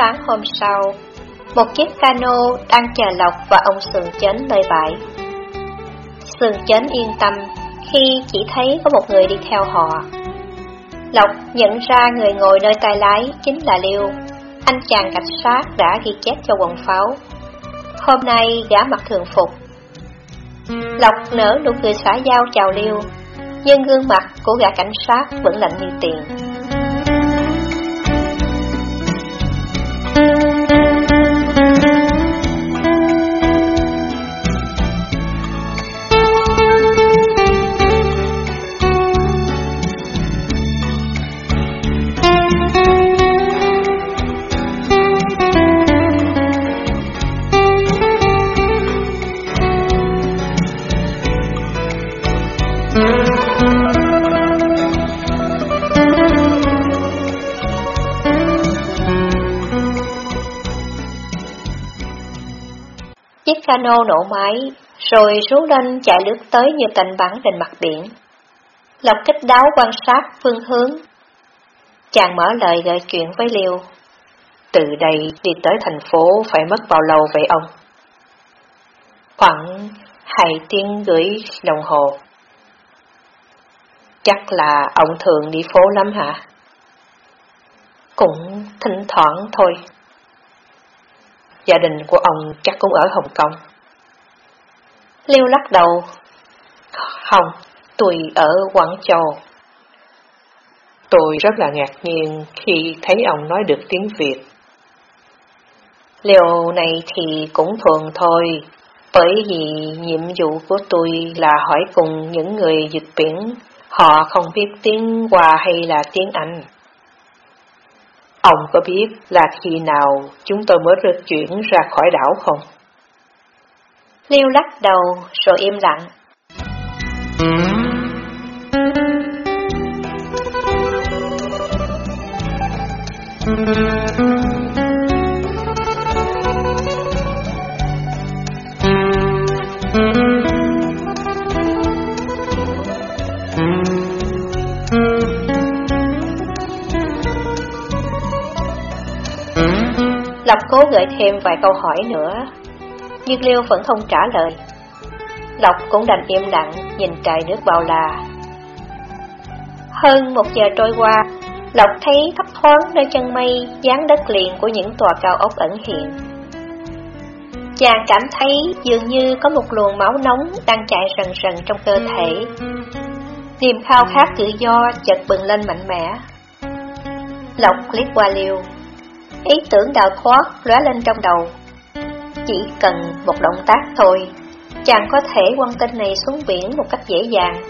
Sáng hôm sau, một chiếc cano đang chờ Lộc và ông Sườn Chến nơi bãi. Sườn Chến yên tâm khi chỉ thấy có một người đi theo họ. Lộc nhận ra người ngồi nơi tay lái chính là Liêu, anh chàng cảnh sát đã ghi chép cho quần pháo. Hôm nay gã mặc thường phục. Lộc nở nụ cười xã giao chào Liêu, nhưng gương mặt của gã cảnh sát vẫn lạnh như tiền. Chiếc cano nổ máy, rồi xuống lên chạy lướt tới như tành bắn trên mặt biển. Lộc kích đáo quan sát phương hướng. Chàng mở lời gợi chuyện với Liêu. Từ đây đi tới thành phố phải mất bao lâu vậy ông? Khoảng hai tiếng gửi đồng hồ. Chắc là ông thường đi phố lắm hả? Cũng thỉnh thoảng thôi. Gia đình của ông chắc cũng ở Hồng Kông. Liêu lắc đầu. Không, tôi ở Quảng Châu. Tôi rất là ngạc nhiên khi thấy ông nói được tiếng Việt. Liều này thì cũng thường thôi, bởi vì nhiệm vụ của tôi là hỏi cùng những người dịch biển, họ không biết tiếng Hoa hay là tiếng Anh. Ông có biết là khi nào chúng tôi mới được chuyển ra khỏi đảo không? Liêu lắc đầu, rồi im lặng. Lộc cố gợi thêm vài câu hỏi nữa, nhưng Liêu vẫn không trả lời. Lộc cũng đành im lặng, nhìn trời nước bao la. Hơn một giờ trôi qua, Lộc thấy thấp thoáng nơi chân mây dáng đất liền của những tòa cao ốc ẩn hiện. Chàng cảm thấy dường như có một luồng máu nóng đang chạy rần rần trong cơ thể. Niềm khao khát tự do chợt bừng lên mạnh mẽ. Lộc liếc qua liêu, ý tưởng đào thoát lóe lên trong đầu. Chỉ cần một động tác thôi, chàng có thể quăng tên này xuống biển một cách dễ dàng.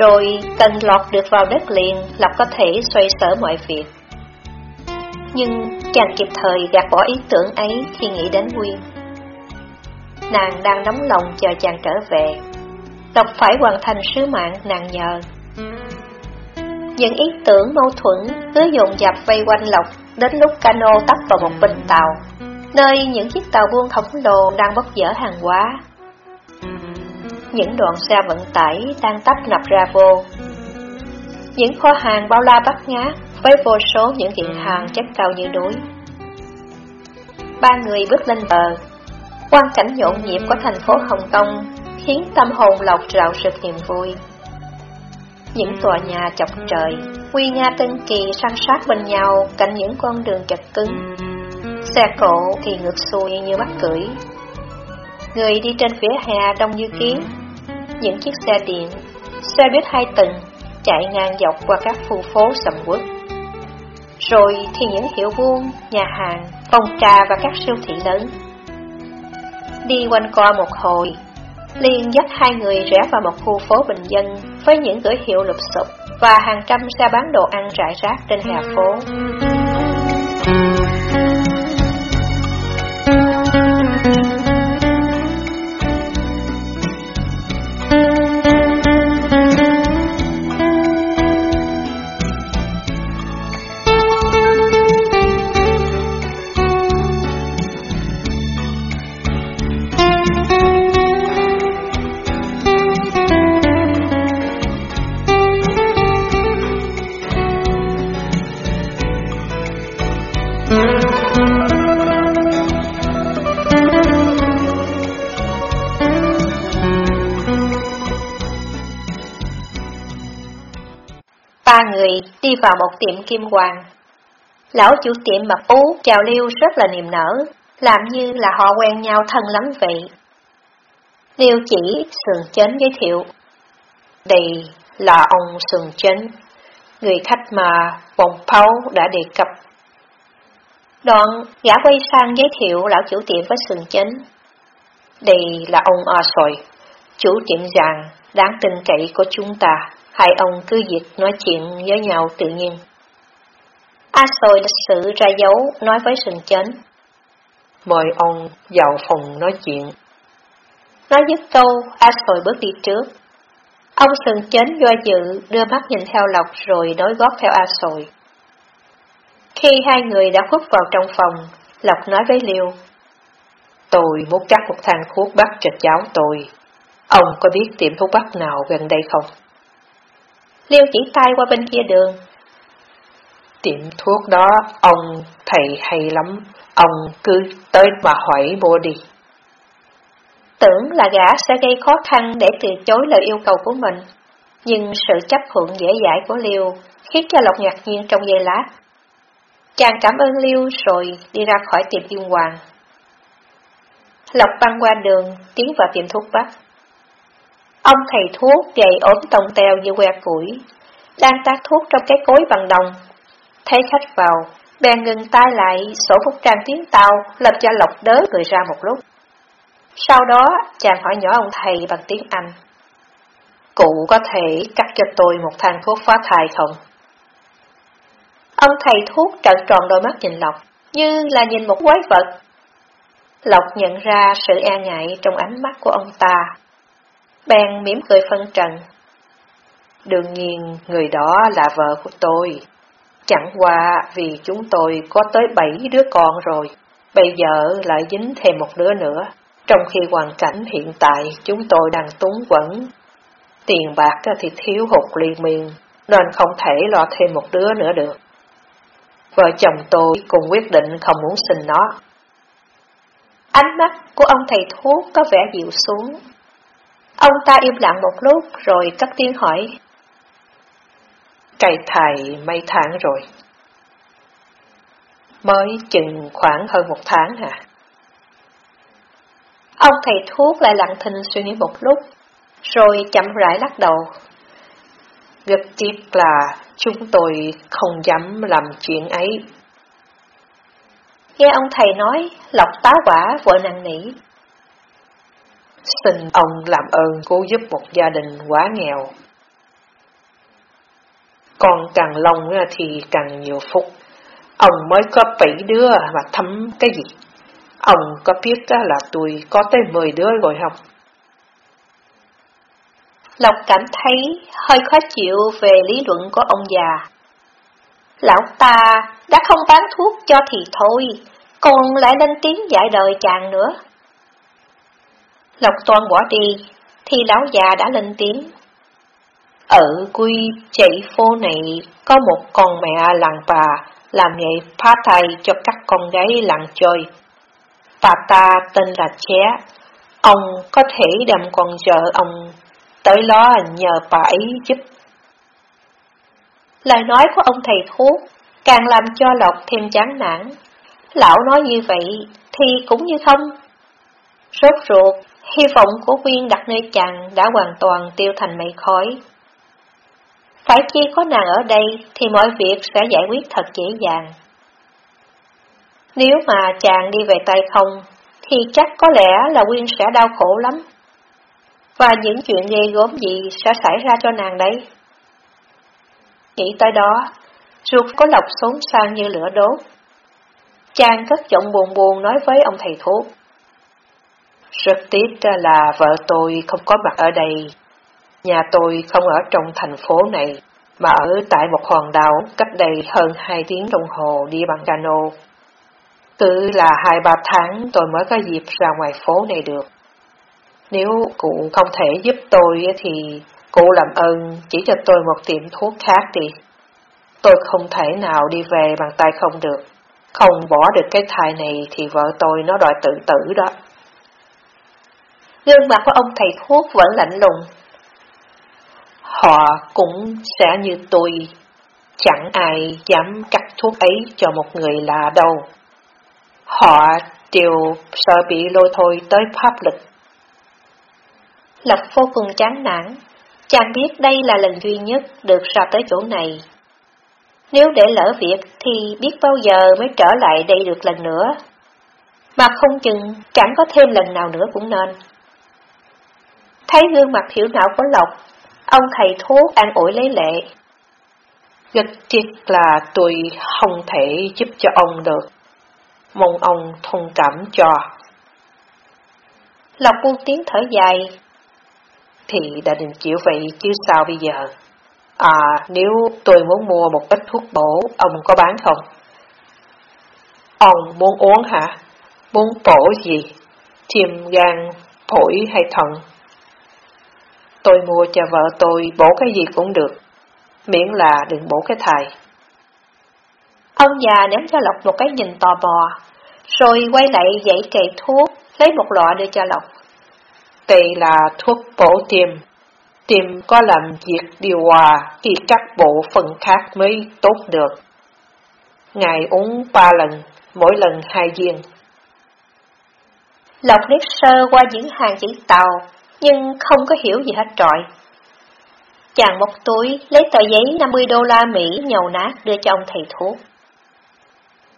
Rồi cần lọt được vào đất liền, lập có thể xoay sở mọi việc. Nhưng chàng kịp thời gạt bỏ ý tưởng ấy khi nghĩ đến Nguyên. Nàng đang nóng lòng chờ chàng trở về. Lộc phải hoàn thành sứ mạng nàng nhờ. Những ý tưởng mâu thuẫn cứ dồn dập vây quanh Lộc đến lúc cano tấp vào một bình tàu, nơi những chiếc tàu buôn khổng lồ đang bốc dở hàng hóa. Những đoàn xe vận tải đang tấp nập ra vô. Những kho hàng bao la bắt ngát với vô số những kiện hàng chất cao như núi. Ba người bước lên bờ, quan cảnh nhộn nhịp của thành phố Hồng Kông khiến tâm hồn Lộc rạo rực niềm vui. Những tòa nhà chọc trời, quy nga tinh kỳ san sát bên nhau cạnh những con đường chật cứng. Xe cộ thì ngược xuôi như bắt cưỡi. Người đi trên phía hè đông như kiến, những chiếc xe điện, xe buýt hai tầng chạy ngang dọc qua các khu phố sầm uất. Rồi thì những hiệu buôn, nhà hàng, phòng trà và các siêu thị lớn. Đi quanh co một hồi, liền dắt hai người rẽ vào một khu phố bình dân với những cửa hiệu lụp xụp và hàng trăm xe bán đồ ăn rải rác trên hè phố. Ừ. người đi vào một tiệm kim hoàng. Lão chủ tiệm mặc ú chào Liêu rất là niềm nở, làm như là họ quen nhau thân lắm vậy. Liêu chỉ sườn chến giới thiệu. Đây là ông sườn chến, người khách mà bồng pháo đã đề cập. Đoạn, gã quay sang giới thiệu lão chủ tiệm với sườn chến. Đây là ông A Sồi, chủ tiệm vàng đáng tin cậy của chúng ta. Hai ông cứ việc nói chuyện với nhau tự nhiên. A Sồi lịch sự ra dấu nói với sừng chến. Mời ông vào phòng nói chuyện. Nói dứt câu, A Sồi bước đi trước. Ông sừng chến do dự, đưa mắt nhìn theo Lộc rồi nói gót theo A Sồi. Khi hai người đã khuất vào trong phòng, Lộc nói với Liêu. Tôi muốn cắt một thang thuốc bắc cho cháu tôi. Ông có biết tiệm thuốc bắc nào gần đây không? Liêu chỉ tay qua bên kia đường. Tiệm thuốc đó, ông thầy hay lắm, ông cứ tới mà hỏi mua đi. Tưởng là gã sẽ gây khó khăn để từ chối lời yêu cầu của mình, nhưng sự chấp thuận dễ dãi của Liêu khiến cho Lộc ngạc nhiên trong giây lát. Chàng cảm ơn Liêu rồi đi ra khỏi tiệm Yên Hoàng. Lộc băng qua đường, tiến vào tiệm thuốc bắc. Ông thầy thuốc gầy ốm tông teo như que củi, đang tác thuốc trong cái cối bằng đồng. Thấy khách vào, bèn ngừng tay lại, sổ phúc trang tiếng tàu, lập cho lộc đớ người ra một lúc. Sau đó, chàng hỏi nhỏ ông thầy bằng tiếng Anh. Cụ có thể cắt cho tôi một thang thuốc phá thai không? Ông thầy thuốc trợn tròn đôi mắt nhìn Lộc, như là nhìn một quái vật. Lộc nhận ra sự e ngại trong ánh mắt của ông ta, bèn mỉm cười phân trần. Đương nhiên, người đó là vợ của tôi. Chẳng qua vì chúng tôi có tới bảy đứa con rồi, bây giờ lại dính thêm một đứa nữa, trong khi hoàn cảnh hiện tại chúng tôi đang túng quẩn. Tiền bạc thì thiếu hụt liên miên, nên không thể lo thêm một đứa nữa được. Vợ chồng tôi cùng quyết định không muốn sinh nó. Ánh mắt của ông thầy thuốc có vẻ dịu xuống, Ông ta im lặng một lúc rồi cất tiếng hỏi. Cây thầy mấy tháng rồi? Mới chừng khoảng hơn một tháng hả? Ông thầy thuốc lại lặng thinh suy nghĩ một lúc, rồi chậm rãi lắc đầu. Rất tiếc là chúng tôi không dám làm chuyện ấy. Nghe ông thầy nói, lọc tá quả vội năn nỉ. Xin ông làm ơn cứu giúp một gia đình quá nghèo. Còn càng lòng thì càng nhiều phúc. Ông mới có bảy đứa mà thấm cái gì? Ông có biết là tôi có tới mười đứa rồi không? Lộc cảm thấy hơi khó chịu về lý luận của ông già. Lão ta đã không bán thuốc cho thì thôi, còn lại lên tiếng dạy đời chàng nữa. Lộc Toàn bỏ đi, thì lão già đã lên tiếng. Ở quy chạy phố này có một con mẹ làng bà làm nghề phá thai cho các con gái làng chơi. Bà ta tên là Ché, ông có thể đem con vợ ông tới đó nhờ bà ấy giúp. Lời nói của ông thầy thuốc càng làm cho Lộc thêm chán nản. Lão nói như vậy thì cũng như không. Rốt ruột, hy vọng của Quyên đặt nơi chàng đã hoàn toàn tiêu thành mây khói. Phải chi có nàng ở đây thì mọi việc sẽ giải quyết thật dễ dàng. Nếu mà chàng đi về tay không, thì chắc có lẽ là Quyên sẽ đau khổ lắm. Và những chuyện ghê gớm gì sẽ xảy ra cho nàng đấy. Nghĩ tới đó, ruột có lọc xuống sang như lửa đốt. Chàng cất giọng buồn buồn nói với ông thầy thuốc. Rất tiếc là vợ tôi không có mặt ở đây. Nhà tôi không ở trong thành phố này, mà ở tại một hòn đảo cách đây hơn hai tiếng đồng hồ đi bằng cano. Cứ là hai ba tháng tôi mới có dịp ra ngoài phố này được. Nếu cụ không thể giúp tôi thì cụ làm ơn chỉ cho tôi một tiệm thuốc khác đi. Tôi không thể nào đi về bằng tay không được. Không bỏ được cái thai này thì vợ tôi nó đòi tự tử đó. Gương mặt của ông thầy thuốc vẫn lạnh lùng. Họ cũng sẽ như tôi, chẳng ai dám cắt thuốc ấy cho một người lạ đâu. Họ đều sợ bị lôi thôi tới pháp lực. Lộc vô cùng chán nản, chàng biết đây là lần duy nhất được ra tới chỗ này. Nếu để lỡ việc thì biết bao giờ mới trở lại đây được lần nữa. Mà không chừng chẳng có thêm lần nào nữa cũng nên. Thấy gương mặt hiểu não của Lộc, ông thầy thuốc an ủi lấy lệ. Rất tiếc là tôi không thể giúp cho ông được. Mong ông thông cảm cho. Lộc buông tiếng thở dài. Thì đã định chịu vậy chứ sao bây giờ? À, nếu tôi muốn mua một ít thuốc bổ, ông có bán không? Ông muốn uống hả? Muốn bổ gì? Chìm gan, phổi hay thận? Tôi mua cho vợ tôi bổ cái gì cũng được, miễn là đừng bổ cái thai. Ông già ném cho Lộc một cái nhìn tò bò, rồi quay lại dãy kệ thuốc, lấy một lọ đưa cho Lộc. Đây là thuốc bổ tim. Tim có làm việc điều hòa thì các bộ phận khác mới tốt được. Ngày uống ba lần, mỗi lần hai viên. Lộc liếc sơ qua những hàng chữ tàu, nhưng không có hiểu gì hết trọi. Chàng một túi lấy tờ giấy 50 đô la Mỹ nhầu nát đưa cho ông thầy thuốc.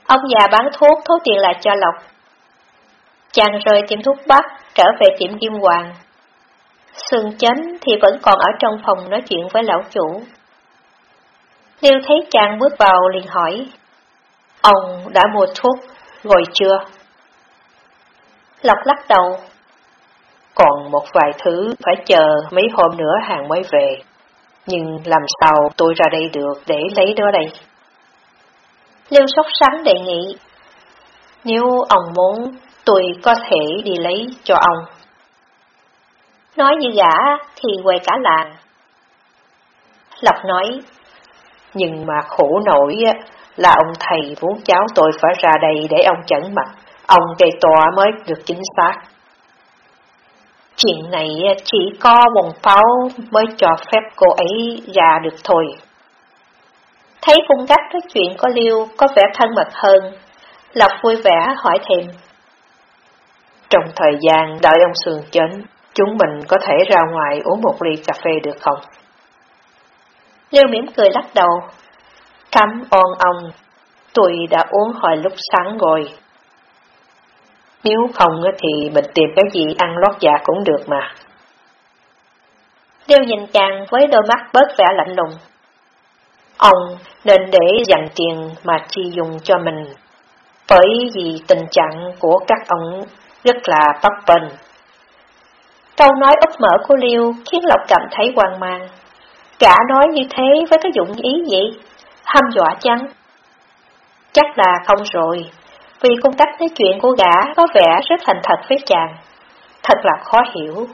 Ông già bán thuốc thố tiền lại cho Lộc. Chàng rời tiệm thuốc Bắc, trở về tiệm Kim Hoàng. Sương chánh thì vẫn còn ở trong phòng nói chuyện với lão chủ. Liêu thấy chàng bước vào liền hỏi, Ông đã mua thuốc, rồi chưa? Lộc lắc đầu, còn một vài thứ phải chờ mấy hôm nữa hàng mới về. Nhưng làm sao tôi ra đây được để lấy đó đây? Liêu sốc sắng đề nghị. Nếu ông muốn, tôi có thể đi lấy cho ông. Nói như gã thì quay cả làng. Lộc nói, nhưng mà khổ nổi là ông thầy muốn cháu tôi phải ra đây để ông chẩn mặt, ông cây tòa mới được chính xác. Chuyện này chỉ có bồng pháo mới cho phép cô ấy ra được thôi. Thấy cung cách nói chuyện có Liêu có vẻ thân mật hơn, Lộc vui vẻ hỏi thêm. Trong thời gian đợi ông Sườn chấn, chúng mình có thể ra ngoài uống một ly cà phê được không? Liêu mỉm cười lắc đầu. Cảm ơn ông, tôi đã uống hồi lúc sáng rồi. Nếu không thì mình tìm cái gì ăn lót dạ cũng được mà. Liêu nhìn chàng với đôi mắt bớt vẻ lạnh lùng. Ông nên để dành tiền mà chi dùng cho mình, bởi vì tình trạng của các ông rất là bấp bênh. Câu nói úp mở của Liêu khiến Lộc cảm thấy hoang mang. Gã nói như thế với cái dụng ý gì? hâm dọa chăng? Chắc là không rồi, vì cung cách nói chuyện của gã có vẻ rất thành thật với chàng. Thật là khó hiểu.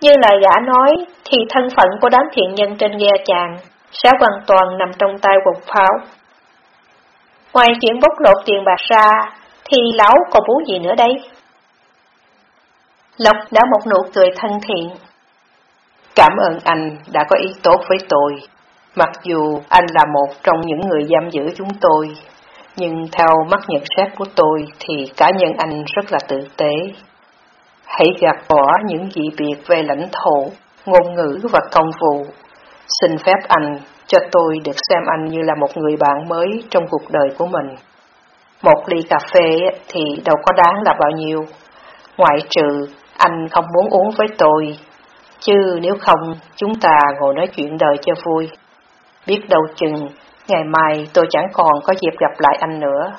Như lời gã nói, thì thân phận của đám thiện nhân trên ghe chàng sẽ hoàn toàn nằm trong tay quần pháo. Ngoài chuyện bốc lột tiền bạc ra, thì lão còn muốn gì nữa đây? Lộc đã một nụ cười thân thiện. Cảm ơn anh đã có ý tốt với tôi, mặc dù anh là một trong những người giam giữ chúng tôi, nhưng theo mắt nhận xét của tôi thì cá nhân anh rất là tử tế. Hãy gạt bỏ những dị biệt về lãnh thổ, ngôn ngữ và công vụ. Xin phép anh cho tôi được xem anh như là một người bạn mới trong cuộc đời của mình. Một ly cà phê thì đâu có đáng là bao nhiêu, ngoại trừ anh không muốn uống với tôi, chứ nếu không chúng ta ngồi nói chuyện đời cho vui. Biết đâu chừng ngày mai tôi chẳng còn có dịp gặp lại anh nữa.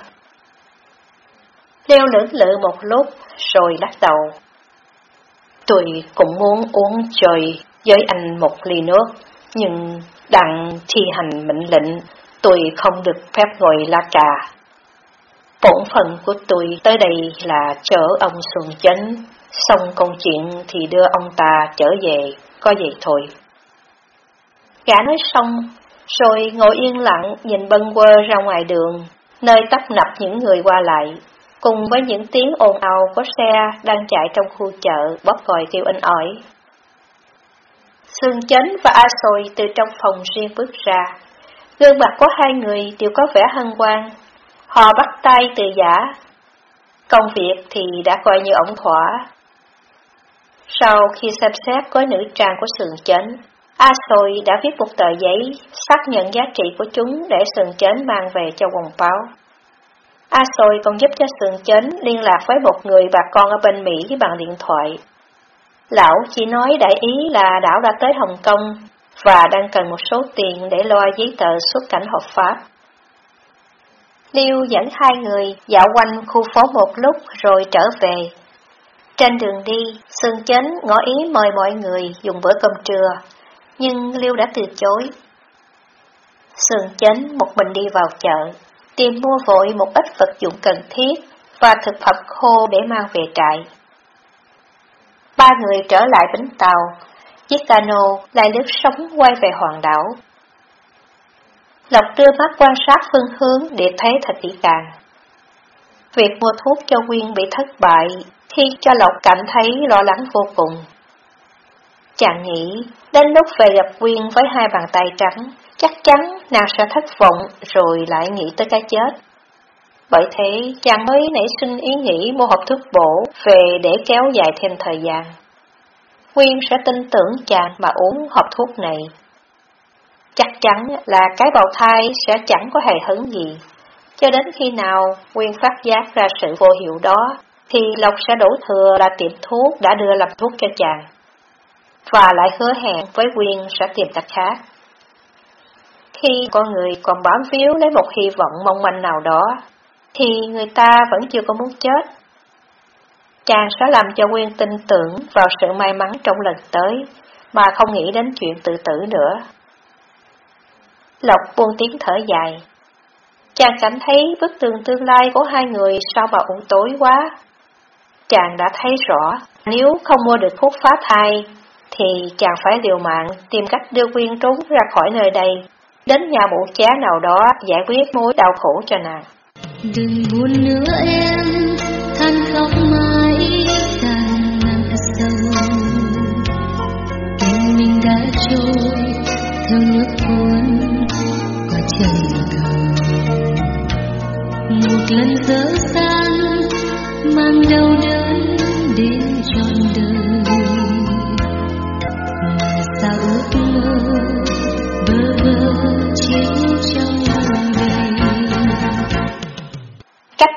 Leo lưỡng lự một lúc rồi lắc đầu. Tôi cũng muốn uống chơi với anh một ly nước, nhưng đặng thi hành mệnh lệnh tôi không được phép ngồi la cà. Bổn phận của tôi tới đây là chở ông Xuân Chánh, xong công chuyện thì đưa ông ta trở về, có vậy thôi. Gã nói xong, rồi ngồi yên lặng nhìn bâng quơ ra ngoài đường, nơi tấp nập những người qua lại, cùng với những tiếng ồn ào của xe đang chạy trong khu chợ bóp còi kêu inh ỏi. Sương Chánh và A Sồi từ trong phòng riêng bước ra. Gương mặt của hai người đều có vẻ hân hoan. Họ bắt tay từ giả. Công việc thì đã coi như ổn thỏa. Sau khi xem xét gói nữ trang của Sương Chánh, A Sồi đã viết một tờ giấy xác nhận giá trị của chúng để sườn chến mang về cho quần báo. A Sồi còn giúp cho sườn chến liên lạc với một người bà con ở bên Mỹ bằng điện thoại Lão chỉ nói đại ý là đảo đã tới Hồng Kông và đang cần một số tiền để lo giấy tờ xuất cảnh hợp pháp. Liêu dẫn hai người dạo quanh khu phố một lúc rồi trở về. Trên đường đi, Sương Chến ngỏ ý mời mọi người dùng bữa cơm trưa, nhưng Liêu đã từ chối. Sườn Chánh một mình đi vào chợ, tìm mua vội một ít vật dụng cần thiết và thực phẩm khô để mang về trại. Ba người trở lại bến tàu, chiếc cano lại lướt sóng quay về hoàng đảo. Lộc đưa mắt quan sát phương hướng để thấy thật kỹ càng. Việc mua thuốc cho Quyên bị thất bại khi cho Lộc cảm thấy lo lắng vô cùng. Chàng nghĩ, đến lúc về gặp Quyên với hai bàn tay trắng, chắc chắn nàng sẽ thất vọng rồi lại nghĩ tới cái chết. Bởi thế, chàng mới nảy sinh ý nghĩ mua hộp thuốc bổ về để kéo dài thêm thời gian. quyên sẽ tin tưởng chàng mà uống hộp thuốc này. Chắc chắn là cái bào thai sẽ chẳng có hề hứng gì. Cho đến khi nào quyên phát giác ra sự vô hiệu đó, thì Lộc sẽ đổ thừa là tiệm thuốc đã đưa làm thuốc cho chàng. Và lại hứa hẹn với quyên sẽ tìm cách khác. Khi con người còn bám víu lấy một hy vọng mong manh nào đó, thì người ta vẫn chưa có muốn chết. Chàng sẽ làm cho Nguyên tin tưởng vào sự may mắn trong lần tới, mà không nghĩ đến chuyện tự tử nữa. Lộc buông tiếng thở dài. Chàng cảm thấy bức tường tương lai của hai người sao mà u tối quá. Chàng đã thấy rõ, nếu không mua được thuốc phá thai, thì chàng phải liều mạng tìm cách đưa Quyên trốn ra khỏi nơi đây, đến nhà mụ chá nào đó giải quyết mối đau khổ cho nàng. Đừng buồn nữa em, than khóc mãi càng nặng sâu. Tình mình đã trôi theo nước cuốn qua trời cầu. Một lần dở dang mang đau đớn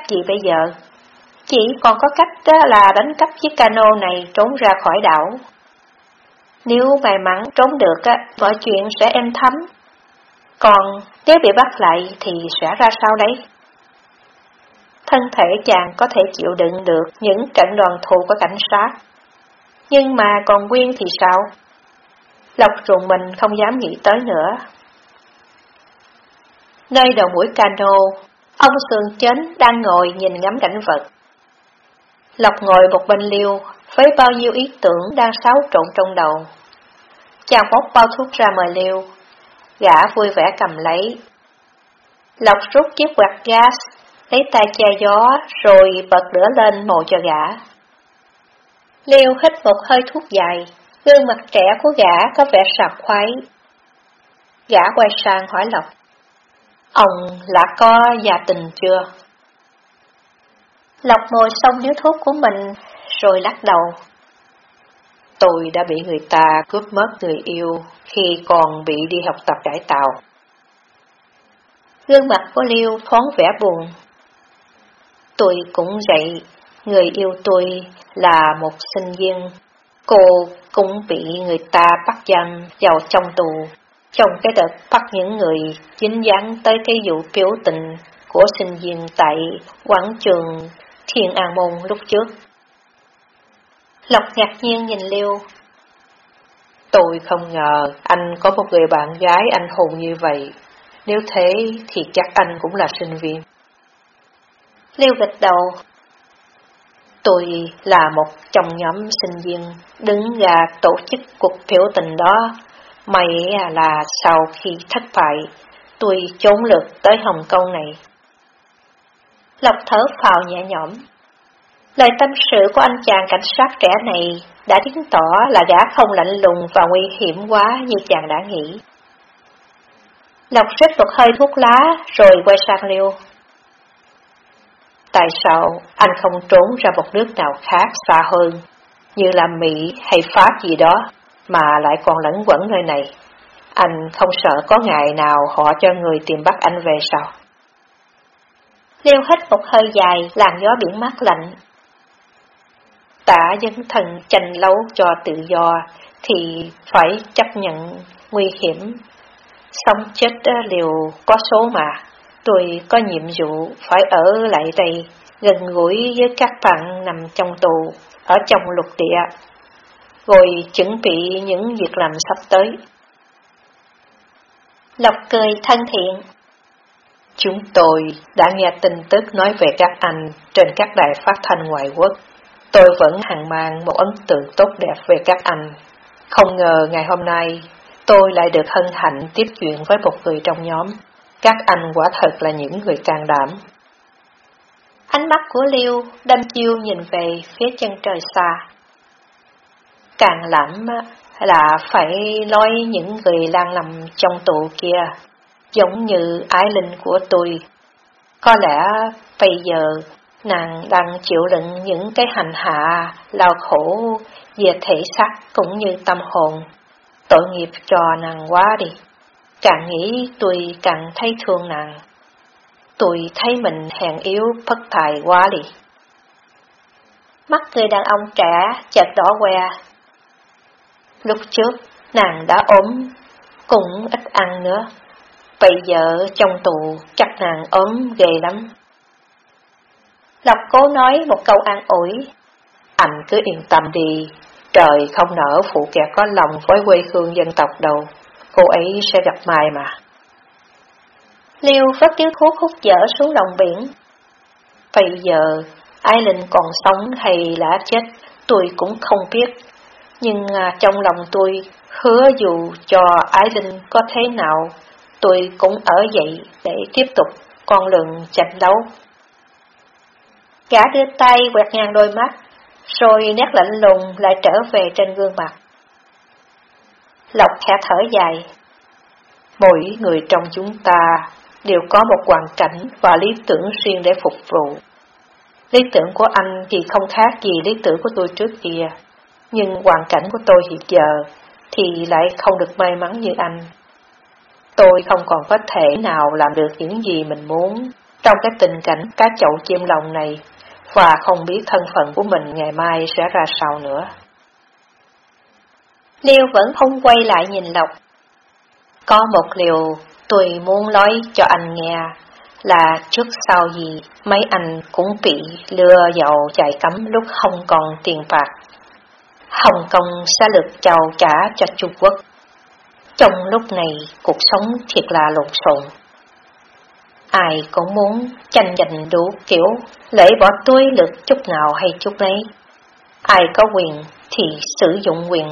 gì bây giờ? Chỉ còn có cách là đánh cắp chiếc cano này trốn ra khỏi đảo. Nếu may mắn trốn được, mọi chuyện sẽ êm thấm. Còn nếu bị bắt lại thì sẽ ra sao đấy? Thân thể chàng có thể chịu đựng được những trận đoàn thù của cảnh sát. Nhưng mà còn Quyên thì sao? Lộc rùng mình không dám nghĩ tới nữa. Nơi đầu mũi cano, Ông Sườn Chến đang ngồi nhìn ngắm cảnh vật. Lộc ngồi một bên liêu, với bao nhiêu ý tưởng đang xáo trộn trong đầu. Chàng bóc bao thuốc ra mời liêu, gã vui vẻ cầm lấy. Lộc rút chiếc quạt gas, lấy tay che gió, rồi bật lửa lên mồ cho gã. Liêu hít một hơi thuốc dài, gương mặt trẻ của gã có vẻ sạc khoái. Gã quay sang hỏi Lộc. Ông đã có gia tình chưa? Lộc ngồi xong điếu thuốc của mình, rồi lắc đầu. Tôi đã bị người ta cướp mất người yêu khi còn bị đi học tập cải tạo. Gương mặt của Liêu thoáng vẻ buồn. Tôi cũng vậy, người yêu tôi là một sinh viên. Cô cũng bị người ta bắt giam vào trong tù, trong cái đợt bắt những người dính dáng tới cái vụ biểu tình của sinh viên tại quảng trường Thiên An Môn lúc trước. Lộc ngạc nhiên nhìn Liêu. Tôi không ngờ anh có một người bạn gái anh hùng như vậy. Nếu thế thì chắc anh cũng là sinh viên. Liêu gật đầu. Tôi là một trong nhóm sinh viên đứng ra tổ chức cuộc biểu tình đó. May là sau khi thất bại, tôi trốn lượt tới Hồng Kông này. Lộc thở phào nhẹ nhõm. Lời tâm sự của anh chàng cảnh sát trẻ này đã chứng tỏ là gã không lạnh lùng và nguy hiểm quá như chàng đã nghĩ. Lộc rất một hơi thuốc lá rồi quay sang Liêu. Tại sao anh không trốn ra một nước nào khác xa hơn, như là Mỹ hay Pháp gì đó, mà lại còn lẫn quẩn nơi này? Anh không sợ có ngày nào họ cho người tìm bắt anh về sao? Liêu hít một hơi dài, làn gió biển mát lạnh. Tả dân thần tranh đấu cho tự do thì phải chấp nhận nguy hiểm. Sống chết đều có số mà. Tôi có nhiệm vụ phải ở lại đây, gần gũi với các bạn nằm trong tù, ở trong lục địa, rồi chuẩn bị những việc làm sắp tới. Lộc cười thân thiện. Chúng tôi đã nghe tin tức nói về các anh trên các đài phát thanh ngoại quốc. Tôi vẫn hàng mang một ấn tượng tốt đẹp về các anh. Không ngờ ngày hôm nay, tôi lại được hân hạnh tiếp chuyện với một người trong nhóm. Các anh quả thật là những người can đảm. Ánh mắt của Liêu đâm chiêu nhìn về phía chân trời xa. Càng lắm là phải nói những người đang nằm trong tù kia, giống như ái linh của tôi. Có lẽ bây giờ nàng đang chịu đựng những cái hành hạ, lao khổ về thể xác cũng như tâm hồn. Tội nghiệp cho nàng quá đi. Càng nghĩ tôi càng thấy thương nàng. Tôi thấy mình hèn yếu bất tài quá đi. Mắt người đàn ông trẻ chợt đỏ que. Lúc trước, nàng đã ốm, cũng ít ăn nữa. Bây giờ trong tù chắc nàng ốm ghê lắm. Lộc cố nói một câu an ủi. Anh cứ yên tâm đi, trời không nở phụ kẻ có lòng với quê hương dân tộc đâu cô ấy sẽ gặp Mai mà. Liêu vớt điếu thuốc hút dở xuống lòng biển. Bây giờ, Ai Linh còn sống hay là chết, tôi cũng không biết. Nhưng à, trong lòng tôi, hứa dù cho Ái Linh có thế nào, tôi cũng ở dậy để tiếp tục con đường tranh đấu. Gã đưa tay quẹt ngang đôi mắt, rồi nét lạnh lùng lại trở về trên gương mặt. Lộc khẽ thở dài. Mỗi người trong chúng ta đều có một hoàn cảnh và lý tưởng riêng để phục vụ. Lý tưởng của anh thì không khác gì lý tưởng của tôi trước kia, nhưng hoàn cảnh của tôi hiện giờ thì lại không được may mắn như anh. Tôi không còn có thể nào làm được những gì mình muốn trong cái tình cảnh cá chậu chim lòng này, và không biết thân phận của mình ngày mai sẽ ra sao nữa. Liêu vẫn không quay lại nhìn Lộc. Có một điều tôi muốn nói cho anh nghe là trước sau gì mấy anh cũng bị lừa dầu chạy cấm lúc không còn tiền bạc. Hồng Kông sẽ lực chào trả cho Trung Quốc. Trong lúc này, cuộc sống thiệt là lộn xộn. Ai cũng muốn tranh giành đủ kiểu, lễ bỏ túi lực chút nào hay chút nấy. Ai có quyền thì sử dụng quyền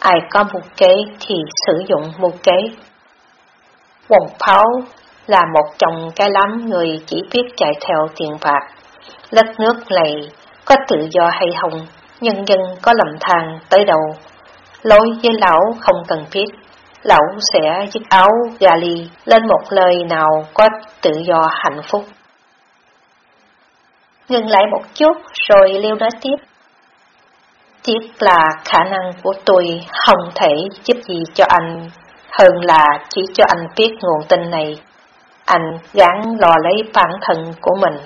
ai có mưu kế thì sử dụng mưu kế. Quần pháo là một trong cái lắm người chỉ biết chạy theo tiền bạc. Đất nước này có tự do hay không, nhân dân có lầm than tới đầu. Lối với lão không cần thiết lão sẽ dứt áo gali lên một lời nào có tự do hạnh phúc. Ngừng lại một chút rồi Liêu nói tiếp. Tiếc là khả năng của tôi không thể giúp gì cho anh hơn là chỉ cho anh biết nguồn tin này. Anh gắng lo lấy bản thân của mình.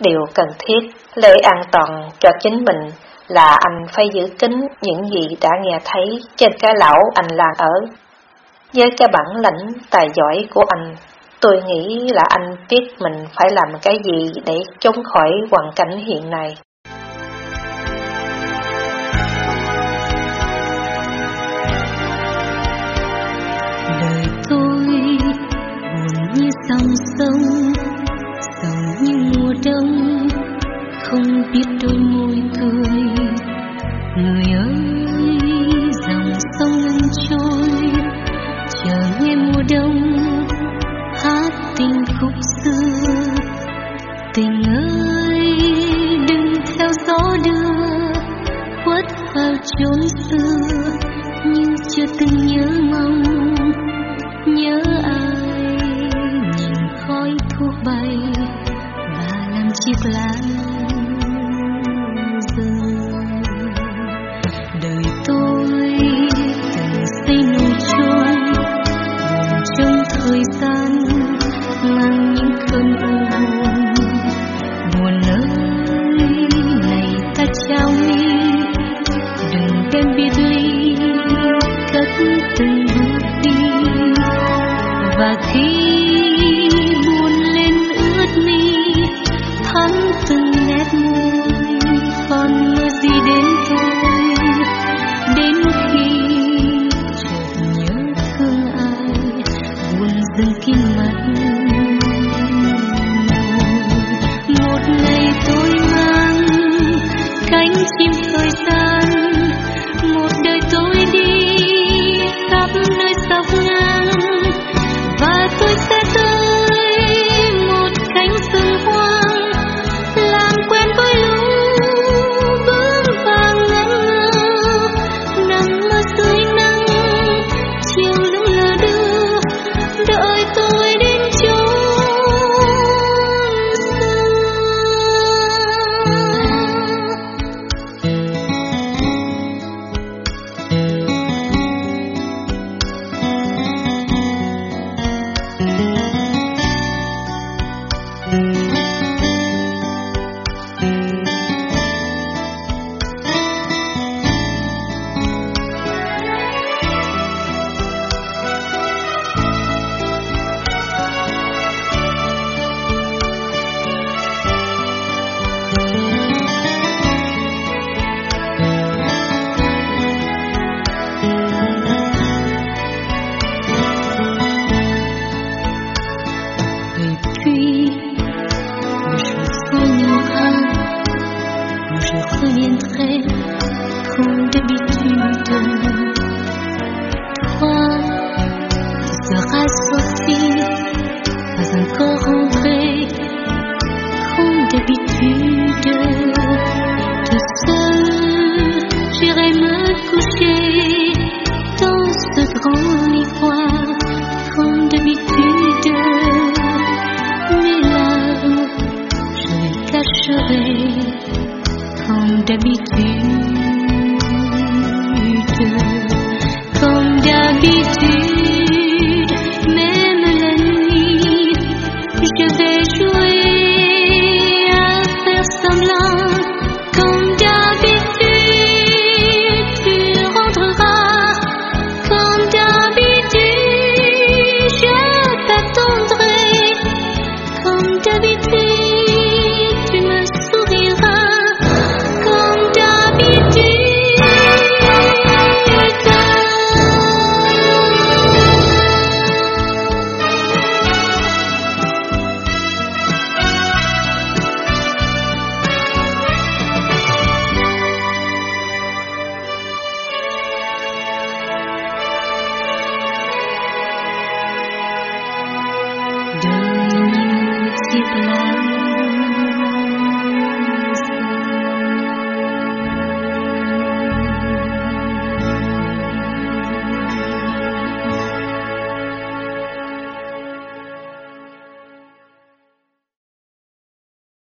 Điều cần thiết, lấy an toàn cho chính mình là anh phải giữ kín những gì đã nghe thấy trên cái lão anh làng ở. Với cái bản lĩnh tài giỏi của anh, tôi nghĩ là anh biết mình phải làm cái gì để chống khỏi hoàn cảnh hiện nay. Làm